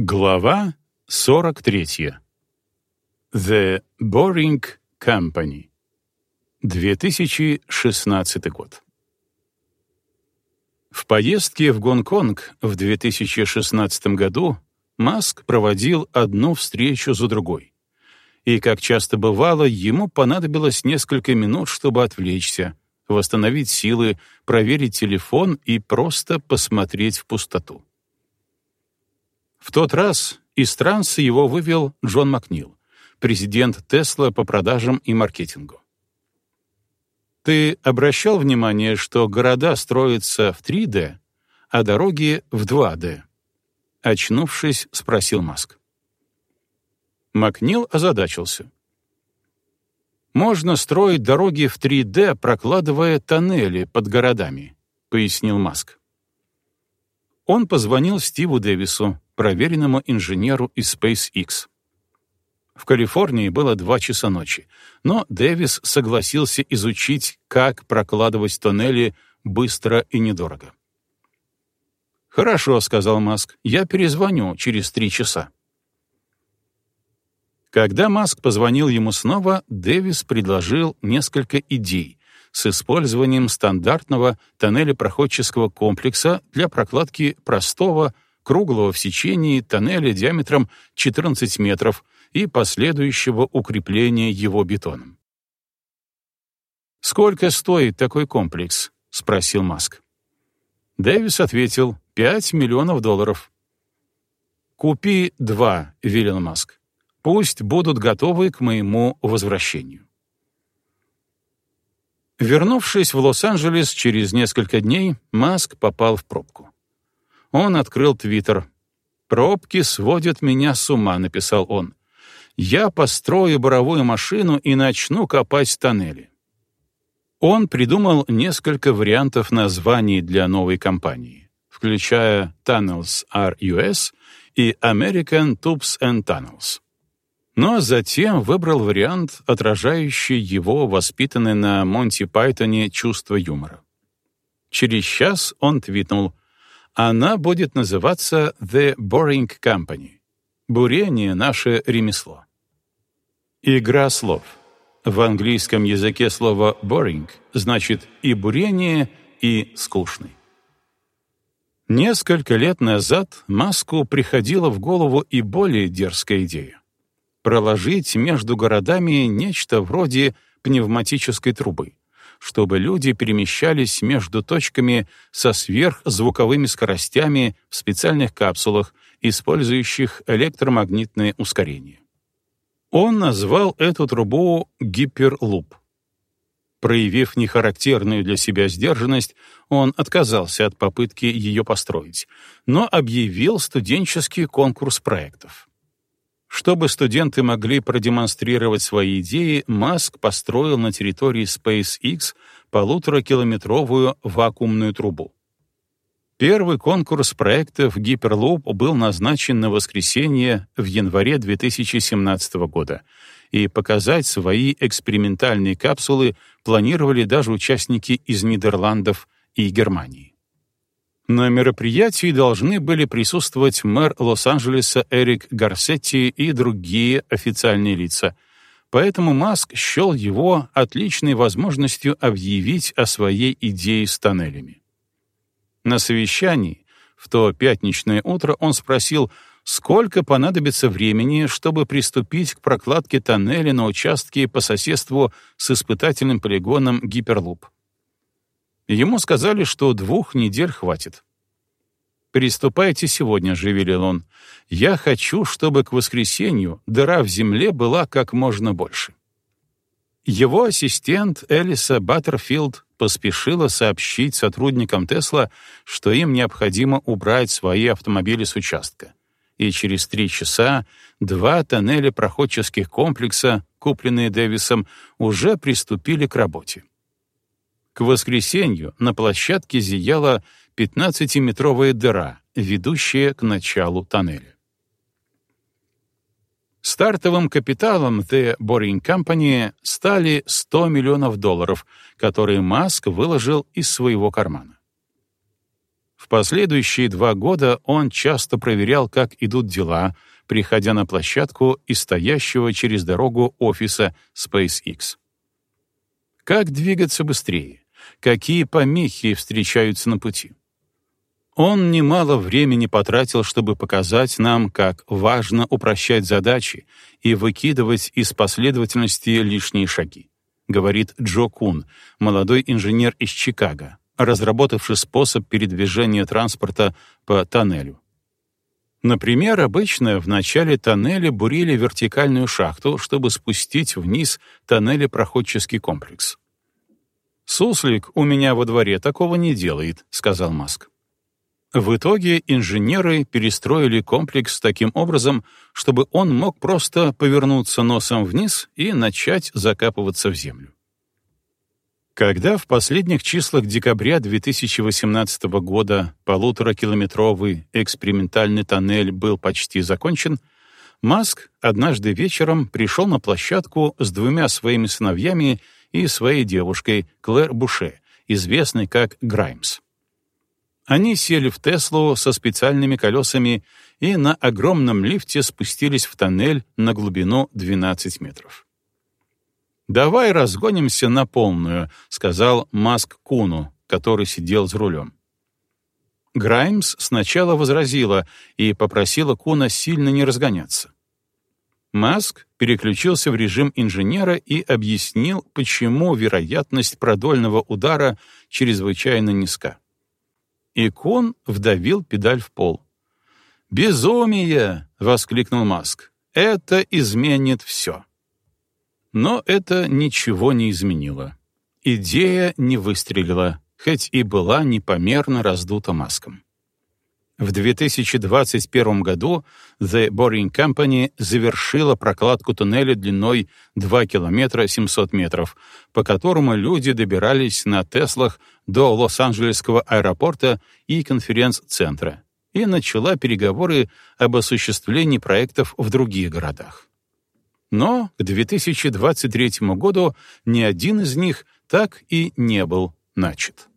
Глава 43. The Boring Company. 2016 год. В поездке в Гонконг в 2016 году Маск проводил одну встречу за другой. И, как часто бывало, ему понадобилось несколько минут, чтобы отвлечься, восстановить силы, проверить телефон и просто посмотреть в пустоту. В тот раз из транса его вывел Джон Макнил, президент Тесла по продажам и маркетингу. Ты обращал внимание, что города строятся в 3D, а дороги в 2D? Очнувшись, спросил Маск. Макнил озадачился. «Можно строить дороги в 3D, прокладывая тоннели под городами», — пояснил Маск. Он позвонил Стиву Дэвису, проверенному инженеру из SpaceX. В Калифорнии было два часа ночи, но Дэвис согласился изучить, как прокладывать тоннели быстро и недорого. «Хорошо», — сказал Маск, — «я перезвоню через три часа». Когда Маск позвонил ему снова, Дэвис предложил несколько идей с использованием стандартного тоннелепроходческого комплекса для прокладки простого круглого в сечении тоннеля диаметром 14 метров и последующего укрепления его бетоном. «Сколько стоит такой комплекс?» — спросил Маск. Дэвис ответил, «Пять миллионов долларов». «Купи два», — велел Маск. «Пусть будут готовы к моему возвращению». Вернувшись в Лос-Анджелес через несколько дней, Маск попал в пробку. Он открыл Твиттер. «Пробки сводят меня с ума», — написал он. «Я построю буровую машину и начну копать тоннели». Он придумал несколько вариантов названий для новой компании, включая Tunnels R.U.S. и American Tubes and Tunnels. Но затем выбрал вариант, отражающий его воспитанное на Монти Пайтоне чувство юмора. Через час он твитнул она будет называться The Boring Company. Бурение — наше ремесло. Игра слов. В английском языке слово boring значит и бурение, и скучный. Несколько лет назад Маску приходила в голову и более дерзкая идея — проложить между городами нечто вроде пневматической трубы чтобы люди перемещались между точками со сверхзвуковыми скоростями в специальных капсулах, использующих электромагнитное ускорение. Он назвал эту трубу гиперлуп. Проявив нехарактерную для себя сдержанность, он отказался от попытки ее построить, но объявил студенческий конкурс проектов. Чтобы студенты могли продемонстрировать свои идеи, Маск построил на территории SpaceX полуторакилометровую вакуумную трубу. Первый конкурс проектов Hyperloop был назначен на воскресенье в январе 2017 года, и показать свои экспериментальные капсулы планировали даже участники из Нидерландов и Германии. На мероприятии должны были присутствовать мэр Лос-Анджелеса Эрик Гарсетти и другие официальные лица, поэтому Маск счел его отличной возможностью объявить о своей идее с тоннелями. На совещании в то пятничное утро он спросил, сколько понадобится времени, чтобы приступить к прокладке тоннеля на участке по соседству с испытательным полигоном Гиперлуп. Ему сказали, что двух недель хватит. «Приступайте сегодня же», — он. «Я хочу, чтобы к воскресенью дыра в земле была как можно больше». Его ассистент Элиса Баттерфилд поспешила сообщить сотрудникам Тесла, что им необходимо убрать свои автомобили с участка. И через три часа два тоннеля проходческих комплекса, купленные Дэвисом, уже приступили к работе. К воскресенью на площадке зияла 15-метровая дыра, ведущая к началу тоннеля. Стартовым капиталом The Boring Company стали 100 миллионов долларов, которые Маск выложил из своего кармана. В последующие два года он часто проверял, как идут дела, приходя на площадку из стоящего через дорогу офиса SpaceX. Как двигаться быстрее? Какие помехи встречаются на пути? Он немало времени потратил, чтобы показать нам, как важно упрощать задачи и выкидывать из последовательности лишние шаги, говорит Джо Кун, молодой инженер из Чикаго, разработавший способ передвижения транспорта по тоннелю. Например, обычно в начале тоннеля бурили вертикальную шахту, чтобы спустить вниз тоннелепроходческий комплекс. «Суслик у меня во дворе такого не делает», — сказал Маск. В итоге инженеры перестроили комплекс таким образом, чтобы он мог просто повернуться носом вниз и начать закапываться в землю. Когда в последних числах декабря 2018 года полуторакилометровый экспериментальный тоннель был почти закончен, Маск однажды вечером пришел на площадку с двумя своими сыновьями и своей девушкой Клэр Буше, известной как Граймс. Они сели в Теслу со специальными колесами и на огромном лифте спустились в тоннель на глубину 12 метров. «Давай разгонимся на полную», — сказал Маск Куну, который сидел за рулем. Граймс сначала возразила и попросила Куна сильно не разгоняться. Маск переключился в режим инженера и объяснил, почему вероятность продольного удара чрезвычайно низка. И Кон вдавил педаль в пол. «Безумие!» — воскликнул Маск. «Это изменит все». Но это ничего не изменило. Идея не выстрелила, хоть и была непомерно раздута Маском. В 2021 году The Boring Company завершила прокладку туннеля длиной 2 километра 700 метров, по которому люди добирались на Теслах до Лос-Анджелесского аэропорта и конференц-центра, и начала переговоры об осуществлении проектов в других городах. Но к 2023 году ни один из них так и не был начат.